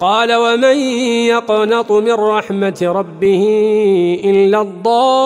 قال ومن يقنط من رحمة ربه إلا الضالون